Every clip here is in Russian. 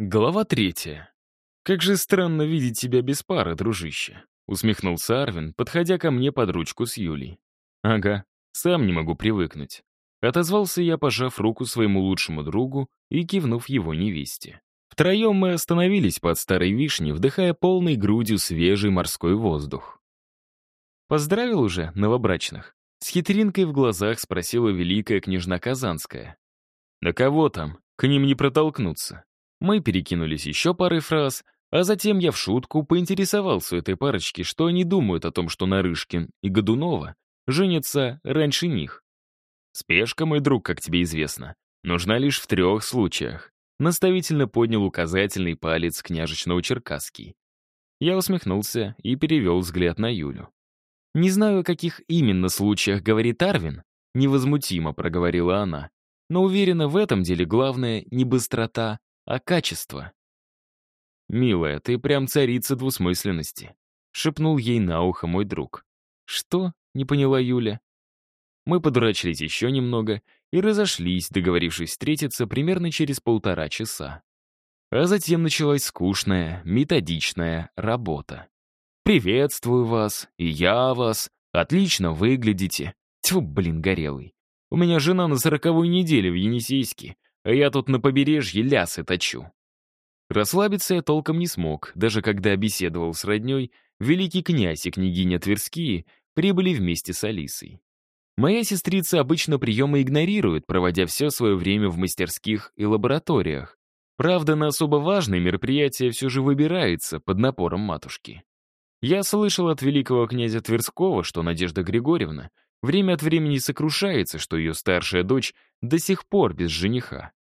Глава третья. «Как же странно видеть тебя без пары, дружище», — усмехнулся Арвин, подходя ко мне под ручку с Юлей. «Ага, сам не могу привыкнуть». Отозвался я, пожав руку своему лучшему другу и кивнув его невесте. Втроем мы остановились под старой вишней, вдыхая полной грудью свежий морской воздух. «Поздравил уже новобрачных?» С хитринкой в глазах спросила великая княжна Казанская. «Да кого там? К ним не протолкнуться». Мы перекинулись еще парой фраз, а затем я в шутку поинтересовался этой парочки, что они думают о том, что Нарышкин и Годунова женятся раньше них. Спешка, мой друг, как тебе известно, нужна лишь в трех случаях. Наставительно поднял указательный палец княжечного-черкасский. Я усмехнулся и перевел взгляд на Юлю. «Не знаю, о каких именно случаях говорит Арвин», невозмутимо проговорила она. «Но уверена, в этом деле главное не быстрота, а качество. «Милая, ты прям царица двусмысленности», — шепнул ей на ухо мой друг. «Что?» — не поняла Юля. Мы подурачились еще немного и разошлись, договорившись встретиться примерно через полтора часа. А затем началась скучная, методичная работа. «Приветствую вас, и я вас. Отлично выглядите. Тьфу, блин, горелый. У меня жена на сороковой неделе в Енисейске, а я тут на побережье лясы точу. Расслабиться я толком не смог, даже когда беседовал с родней, великий князь и княгиня Тверские прибыли вместе с Алисой. Моя сестрица обычно приемы игнорирует, проводя все свое время в мастерских и лабораториях. Правда, на особо важные мероприятия все же выбирается под напором матушки. Я слышал от великого князя Тверского, что Надежда Григорьевна время от времени сокрушается, что ее старшая дочь до сих пор без жениха.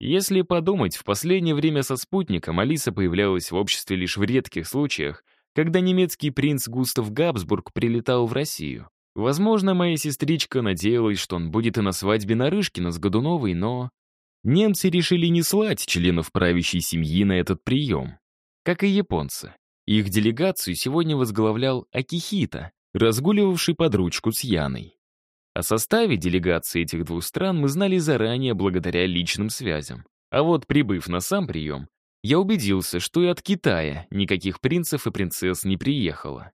Если подумать, в последнее время со спутником Алиса появлялась в обществе лишь в редких случаях, когда немецкий принц Густав Габсбург прилетал в Россию. Возможно, моя сестричка надеялась, что он будет и на свадьбе Нарышкина с Годуновой, но... Немцы решили не слать членов правящей семьи на этот прием. Как и японцы. Их делегацию сегодня возглавлял Акихита, разгуливавший под ручку с Яной. О составе делегации этих двух стран мы знали заранее благодаря личным связям. А вот прибыв на сам прием, я убедился, что и от Китая никаких принцев и принцесс не приехало.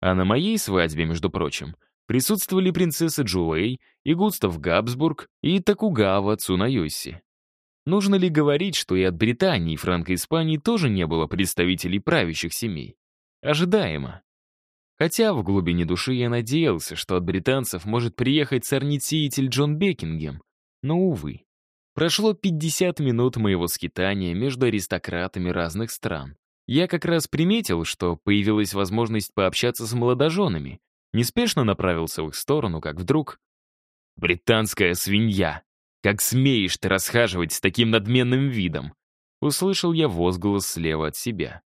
А на моей свадьбе, между прочим, присутствовали принцесса Джулей и Густав Габсбург и Такугава Цунайоси. Нужно ли говорить, что и от Британии и Франко-Испании тоже не было представителей правящих семей? Ожидаемо. Хотя в глубине души я надеялся, что от британцев может приехать сорнит-сеятель Джон Бекингем. Но, увы. Прошло 50 минут моего скитания между аристократами разных стран. Я как раз приметил, что появилась возможность пообщаться с молодоженами. Неспешно направился в их сторону, как вдруг... «Британская свинья! Как смеешь ты расхаживать с таким надменным видом?» Услышал я возглас слева от себя.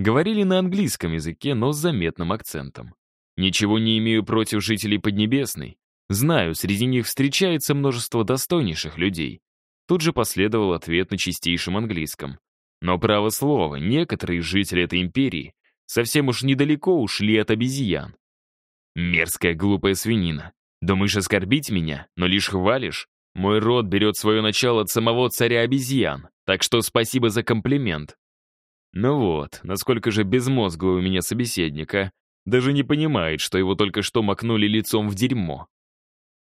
Говорили на английском языке, но с заметным акцентом. Ничего не имею против жителей Поднебесной. Знаю, среди них встречается множество достойнейших людей. Тут же последовал ответ на чистейшем английском. Но, право слово, некоторые жители этой империи совсем уж недалеко ушли от обезьян. Мерзкая глупая свинина. Думаешь оскорбить меня, но лишь хвалишь? Мой род берет свое начало от самого царя обезьян, так что спасибо за комплимент. Ну вот, насколько же безмозглый у меня собеседник, а? Даже не понимает, что его только что макнули лицом в дерьмо.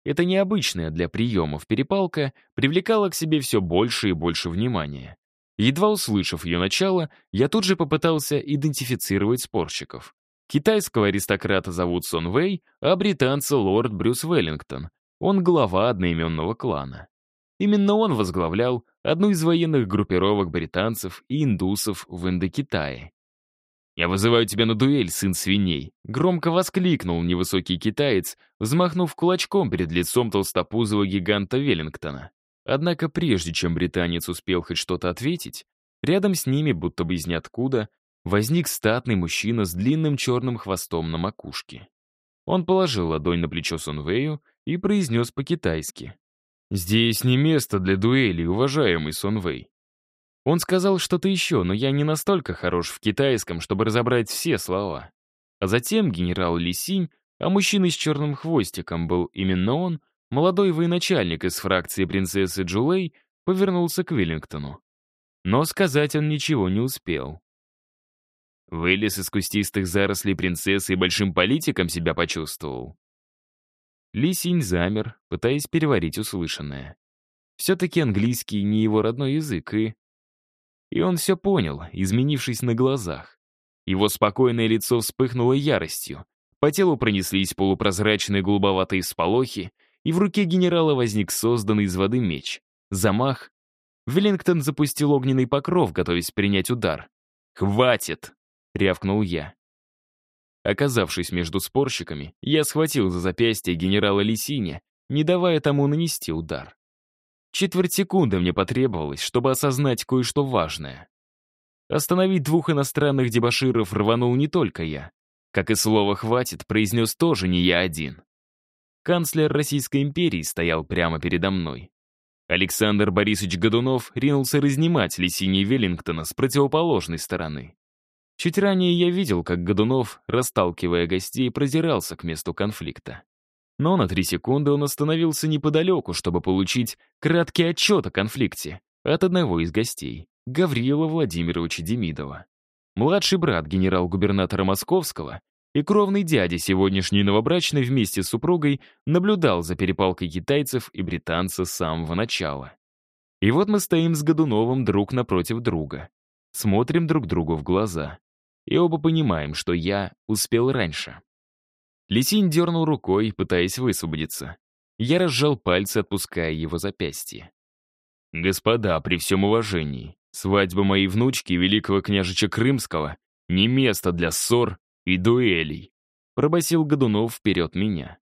Эта необычная для приемов перепалка привлекала к себе все больше и больше внимания. Едва услышав ее начало, я тут же попытался идентифицировать спорщиков. Китайского аристократа зовут Сон Вэй, а британца лорд Брюс Веллингтон. Он глава одноименного клана. Именно он возглавлял одну из военных группировок британцев и индусов в Индокитае. «Я вызываю тебя на дуэль, сын свиней!» Громко воскликнул невысокий китаец, взмахнув кулачком перед лицом толстопузого гиганта Веллингтона. Однако прежде чем британец успел хоть что-то ответить, рядом с ними, будто бы из ниоткуда, возник статный мужчина с длинным черным хвостом на макушке. Он положил ладонь на плечо Сунвею и произнес по-китайски. «Здесь не место для дуэли, уважаемый Сонвей». Он сказал что-то еще, но я не настолько хорош в китайском, чтобы разобрать все слова. А затем генерал Лисинь, а мужчина с черным хвостиком был именно он, молодой военачальник из фракции принцессы Джулей, повернулся к Веллингтону. Но сказать он ничего не успел. Вылез из кустистых зарослей принцессы и большим политиком себя почувствовал. Лисинь замер, пытаясь переварить услышанное. Все-таки английский не его родной язык, и... И он все понял, изменившись на глазах. Его спокойное лицо вспыхнуло яростью, по телу пронеслись полупрозрачные голубоватые сполохи, и в руке генерала возник созданный из воды меч. Замах. Веллингтон запустил огненный покров, готовясь принять удар. «Хватит!» — рявкнул я. Оказавшись между спорщиками, я схватил за запястье генерала Лисиня, не давая тому нанести удар. Четверть секунды мне потребовалось, чтобы осознать кое-что важное. Остановить двух иностранных дебоширов рванул не только я. Как и слова «хватит» произнес тоже не я один. Канцлер Российской империи стоял прямо передо мной. Александр Борисович Годунов ринулся разнимать Лисини Веллингтона с противоположной стороны. Чуть ранее я видел, как Годунов, расталкивая гостей, продирался к месту конфликта. Но на три секунды он остановился неподалеку, чтобы получить краткий отчет о конфликте от одного из гостей, Гаврила Владимировича Демидова. Младший брат генерал-губернатора Московского и кровный дядя сегодняшней новобрачной вместе с супругой наблюдал за перепалкой китайцев и британца с самого начала. И вот мы стоим с Годуновым друг напротив друга. Смотрим друг другу в глаза. И оба понимаем, что я успел раньше. Лисинь дернул рукой, пытаясь высвободиться. Я разжал пальцы, отпуская его запястье. «Господа, при всем уважении, свадьба моей внучки, великого княжича Крымского, не место для ссор и дуэлей», пробасил Годунов вперед меня.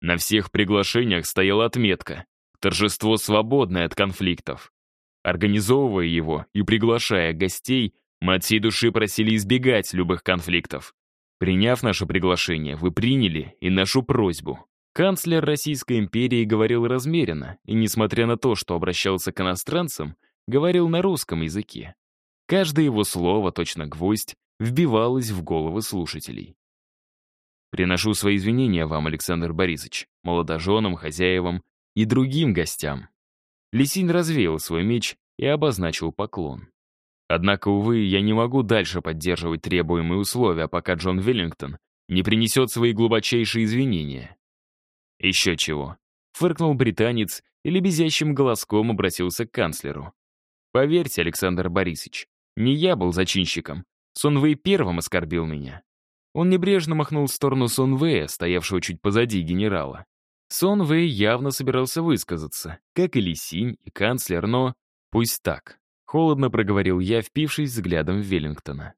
На всех приглашениях стояла отметка «Торжество свободное от конфликтов». Организовывая его и приглашая гостей, мы от всей души просили избегать любых конфликтов. Приняв наше приглашение, вы приняли и нашу просьбу. Канцлер Российской империи говорил размеренно, и, несмотря на то, что обращался к иностранцам, говорил на русском языке. Каждое его слово, точно гвоздь, вбивалось в головы слушателей. Приношу свои извинения вам, Александр Борисович, молодоженам, хозяевам и другим гостям. Лисин развеял свой меч и обозначил поклон. Однако, увы, я не могу дальше поддерживать требуемые условия, пока Джон Веллингтон не принесет свои глубочайшие извинения. Еще чего. Фыркнул британец и лебезящим голоском обратился к канцлеру. Поверьте, Александр Борисович, не я был зачинщиком. Сонвей первым оскорбил меня. Он небрежно махнул в сторону Сонвея, стоявшего чуть позади генерала. Сонвей явно собирался высказаться, как и Лисинь, и канцлер, но пусть так. Холодно проговорил я, впившись взглядом в Веллингтона.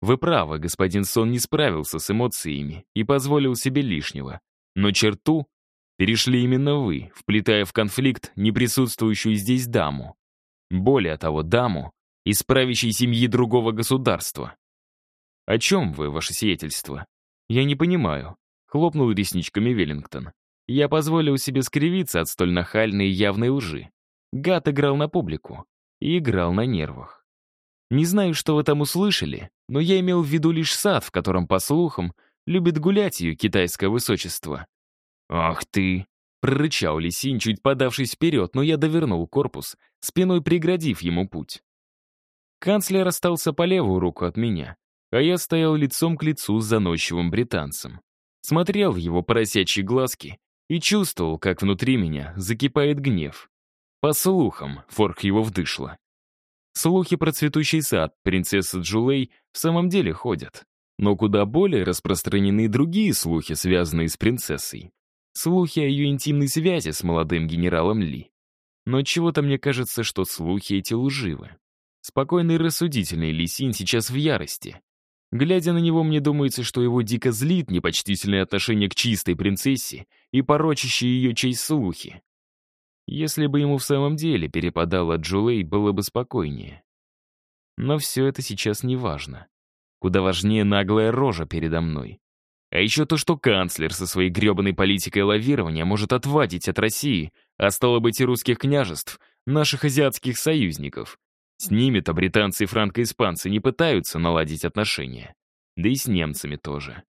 Вы правы, господин Сон не справился с эмоциями и позволил себе лишнего. Но черту перешли именно вы, вплетая в конфликт неприсутствующую здесь даму. Более того, даму из правящей семьи другого государства. «О чем вы, ваше сиятельство?» «Я не понимаю», — хлопнул ресничками Веллингтон. Я позволил себе скривиться от столь нахальной и явной лжи. Гад играл на публику и играл на нервах. Не знаю, что вы там услышали, но я имел в виду лишь сад, в котором, по слухам, любит гулять ее китайское высочество. «Ах ты!» — прорычал Лисинь, чуть подавшись вперед, но я довернул корпус, спиной преградив ему путь. Канцлер остался по левую руку от меня, а я стоял лицом к лицу с заносчивым британцем. Смотрел в его поросячьи глазки и чувствовал, как внутри меня закипает гнев. По слухам, Форк его вдышло. Слухи про цветущий сад принцессы Джулей в самом деле ходят. Но куда более распространены другие слухи, связанные с принцессой. Слухи о ее интимной связи с молодым генералом Ли. Но чего-то мне кажется, что слухи эти лживы. Спокойный и рассудительный Ли Син сейчас в ярости. Глядя на него, мне думается, что его дико злит непочтительное отношение к чистой принцессе и порочащие ее честь слухи. Если бы ему в самом деле перепадало Джулей, было бы спокойнее. Но все это сейчас не важно. Куда важнее наглая рожа передо мной. А еще то, что канцлер со своей гребаной политикой лавирования может отвадить от России, а стало быть и русских княжеств, наших азиатских союзников. С ними-то британцы и франко-испанцы не пытаются наладить отношения. Да и с немцами тоже.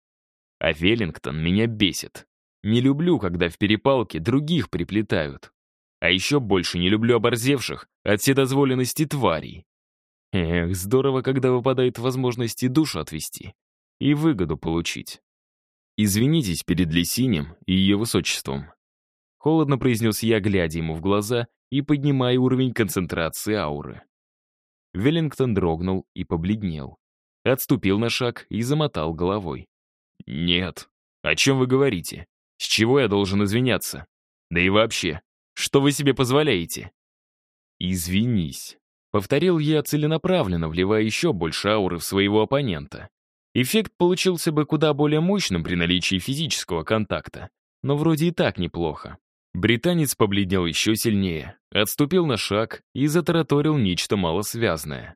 А Веллингтон меня бесит. Не люблю, когда в перепалке других приплетают. А еще больше не люблю оборзевших от вседозволенности тварей. Эх, здорово, когда выпадает возможность и душу отвести, и выгоду получить. Извинитесь перед Лисинем и ее высочеством. Холодно произнес я, глядя ему в глаза и поднимая уровень концентрации ауры. Веллингтон дрогнул и побледнел. Отступил на шаг и замотал головой. «Нет. О чем вы говорите? С чего я должен извиняться? Да и вообще, что вы себе позволяете?» «Извинись», — повторил я целенаправленно, вливая еще больше ауры в своего оппонента. Эффект получился бы куда более мощным при наличии физического контакта, но вроде и так неплохо. Британец побледнел еще сильнее, отступил на шаг и затараторил нечто малосвязное.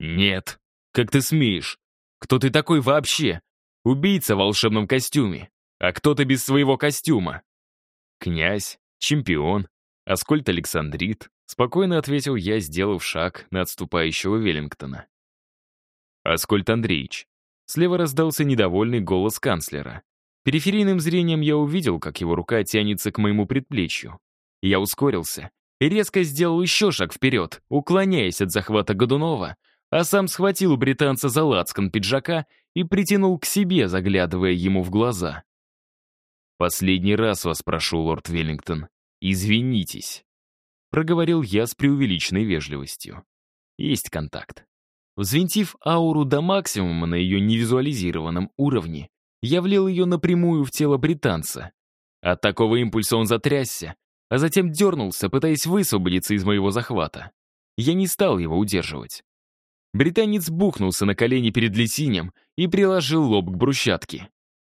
«Нет, как ты смеешь? Кто ты такой вообще? Убийца в волшебном костюме. А кто ты без своего костюма?» «Князь, чемпион, Аскольд Александрит», спокойно ответил я, сделав шаг на отступающего Веллингтона. «Аскольд Андреевич». Слева раздался недовольный голос канцлера. Периферийным зрением я увидел, как его рука тянется к моему предплечью. Я ускорился и резко сделал еще шаг вперед, уклоняясь от захвата Годунова, а сам схватил британца за лацкан пиджака и притянул к себе, заглядывая ему в глаза. «Последний раз вас прошу, лорд Веллингтон, извинитесь», проговорил я с преувеличенной вежливостью. Есть контакт. Взвинтив ауру до максимума на ее невизуализированном уровне, я влил ее напрямую в тело британца. От такого импульса он затрясся, а затем дернулся, пытаясь высвободиться из моего захвата. Я не стал его удерживать. Британец бухнулся на колени перед Лисинем и приложил лоб к брусчатке.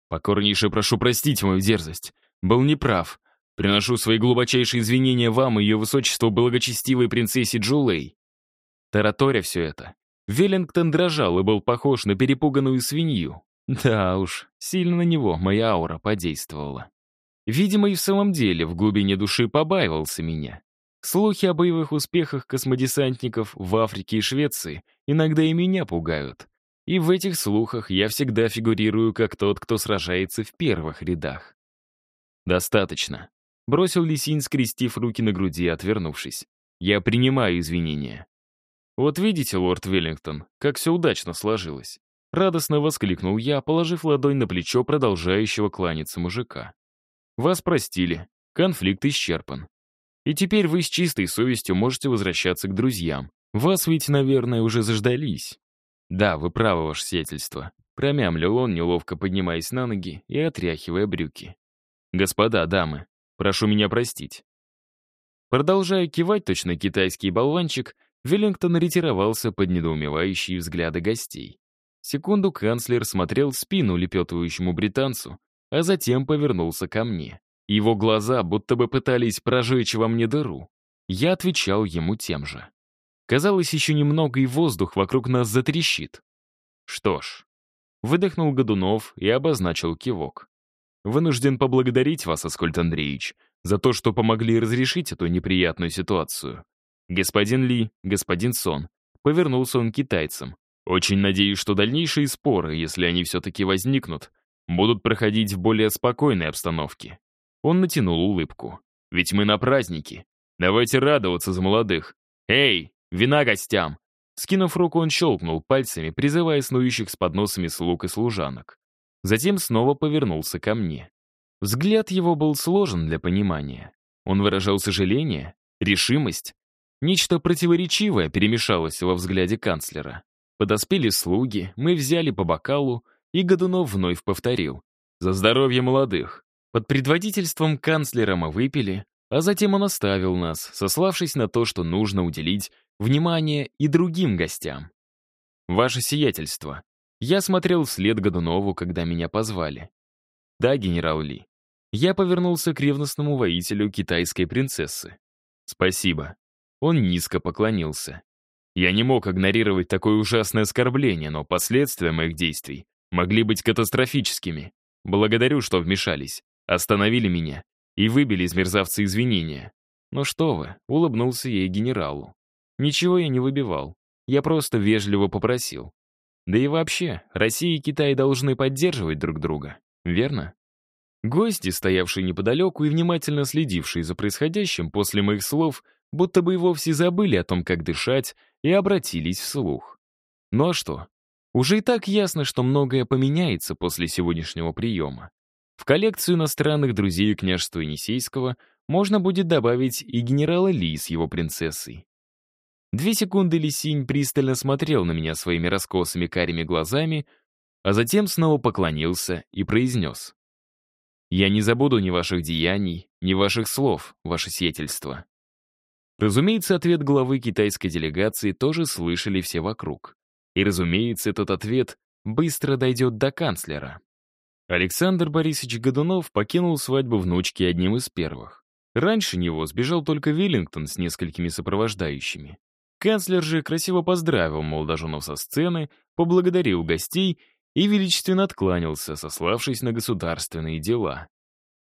«Покорнейше прошу простить мою дерзость. Был неправ. Приношу свои глубочайшие извинения вам и ее высочеству благочестивой принцессе Джулей». Тараторя все это. Веллингтон дрожал и был похож на перепуганную свинью. Да уж, сильно на него моя аура подействовала. Видимо, и в самом деле в глубине души побаивался меня. Слухи о боевых успехах космодесантников в Африке и Швеции иногда и меня пугают. И в этих слухах я всегда фигурирую как тот, кто сражается в первых рядах. «Достаточно», — бросил Лисин, скрестив руки на груди, отвернувшись. «Я принимаю извинения». «Вот видите, лорд Веллингтон, как все удачно сложилось. Радостно воскликнул я, положив ладонь на плечо продолжающего кланяться мужика. «Вас простили. Конфликт исчерпан. И теперь вы с чистой совестью можете возвращаться к друзьям. Вас ведь, наверное, уже заждались». «Да, вы правы, ваше сиятельство», — промямлил он, неловко поднимаясь на ноги и отряхивая брюки. «Господа, дамы, прошу меня простить». Продолжая кивать точно китайский болванчик, Веллингтон ретировался под недоумевающие взгляды гостей. Секунду канцлер смотрел в спину лепетывающему британцу, а затем повернулся ко мне. Его глаза будто бы пытались прожечь во мне дыру. Я отвечал ему тем же. Казалось, еще немного, и воздух вокруг нас затрещит. Что ж, выдохнул Годунов и обозначил кивок. Вынужден поблагодарить вас, Аскольд Андреевич, за то, что помогли разрешить эту неприятную ситуацию. Господин Ли, господин Сон. Повернулся он к китайцам. Очень надеюсь, что дальнейшие споры, если они все-таки возникнут, будут проходить в более спокойной обстановке. Он натянул улыбку. Ведь мы на празднике. Давайте радоваться за молодых. Эй, вина гостям! Скинув руку, он щелкнул пальцами, призывая снующих с подносами слуг и служанок. Затем снова повернулся ко мне. Взгляд его был сложен для понимания. Он выражал сожаление, решимость. Нечто противоречивое перемешалось во взгляде канцлера. Подоспели слуги, мы взяли по бокалу, и Годунов вновь повторил. «За здоровье молодых!» Под предводительством канцлера мы выпили, а затем он оставил нас, сославшись на то, что нужно уделить внимание и другим гостям. «Ваше сиятельство!» Я смотрел вслед Годунову, когда меня позвали. «Да, генерал Ли». Я повернулся к ревностному воителю китайской принцессы. «Спасибо». Он низко поклонился. Я не мог игнорировать такое ужасное оскорбление, но последствия моих действий могли быть катастрофическими. Благодарю, что вмешались, остановили меня и выбили из мерзавца извинения. Ну что вы, улыбнулся ей генералу. Ничего я не выбивал, я просто вежливо попросил. Да и вообще, Россия и Китай должны поддерживать друг друга, верно? Гости, стоявшие неподалеку и внимательно следившие за происходящим после моих слов, будто бы и вовсе забыли о том, как дышать, и обратились вслух. Ну а что? Уже и так ясно, что многое поменяется после сегодняшнего приема. В коллекцию иностранных друзей княжества Енисейского можно будет добавить и генерала Ли с его принцессой. Две секунды Лисинь пристально смотрел на меня своими раскосыми карими глазами, а затем снова поклонился и произнес. «Я не забуду ни ваших деяний, ни ваших слов, ваше сиятельство». Разумеется, ответ главы китайской делегации тоже слышали все вокруг. И, разумеется, этот ответ быстро дойдет до канцлера. Александр Борисович Годунов покинул свадьбу внучки одним из первых. Раньше него сбежал только Виллингтон с несколькими сопровождающими. Канцлер же красиво поздравил молодоженов со сцены, поблагодарил гостей и величественно откланялся, сославшись на государственные дела.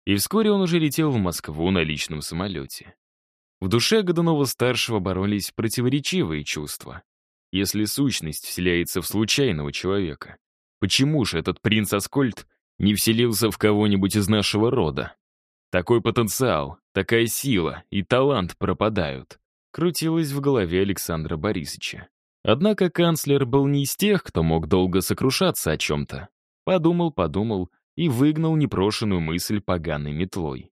И вскоре он уже летел в Москву на личном самолете. В душе Годунова-старшего боролись противоречивые чувства. Если сущность вселяется в случайного человека, почему же этот принц Аскольд не вселился в кого-нибудь из нашего рода. Такой потенциал, такая сила и талант пропадают. Крутилось в голове Александра Борисовича. Однако канцлер был не из тех, кто мог долго сокрушаться о чем-то. Подумал, подумал и выгнал непрошенную мысль поганой метлой.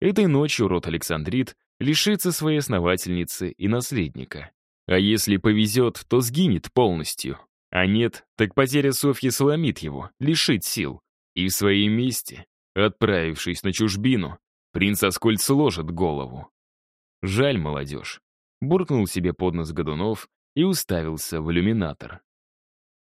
Этой ночью род Александрит лишится своей основательницы и наследника. А если повезет, то сгинет полностью. А нет, так потеря Софьи сломит его, лишит сил. И в своей мести, отправившись на чужбину, принц Аскольд сложит голову. Жаль, молодежь. Буркнул себе под нос Годунов и уставился в иллюминатор.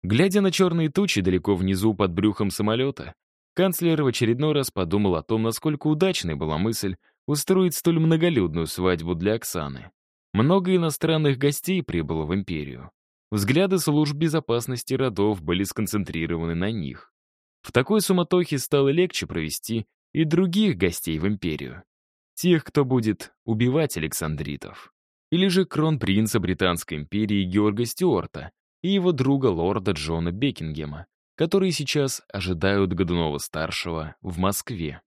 Глядя на черные тучи далеко внизу под брюхом самолета, канцлер в очередной раз подумал о том, насколько удачной была мысль устроить столь многолюдную свадьбу для Оксаны. Много иностранных гостей прибыло в империю. Взгляды служб безопасности родов были сконцентрированы на них. В такой суматохе стало легче провести и других гостей в империю. Тех, кто будет убивать Александритов. Или же кронпринца Британской империи Георга Стюарта и его друга лорда Джона Бекингема, которые сейчас ожидают Годунова-старшего в Москве.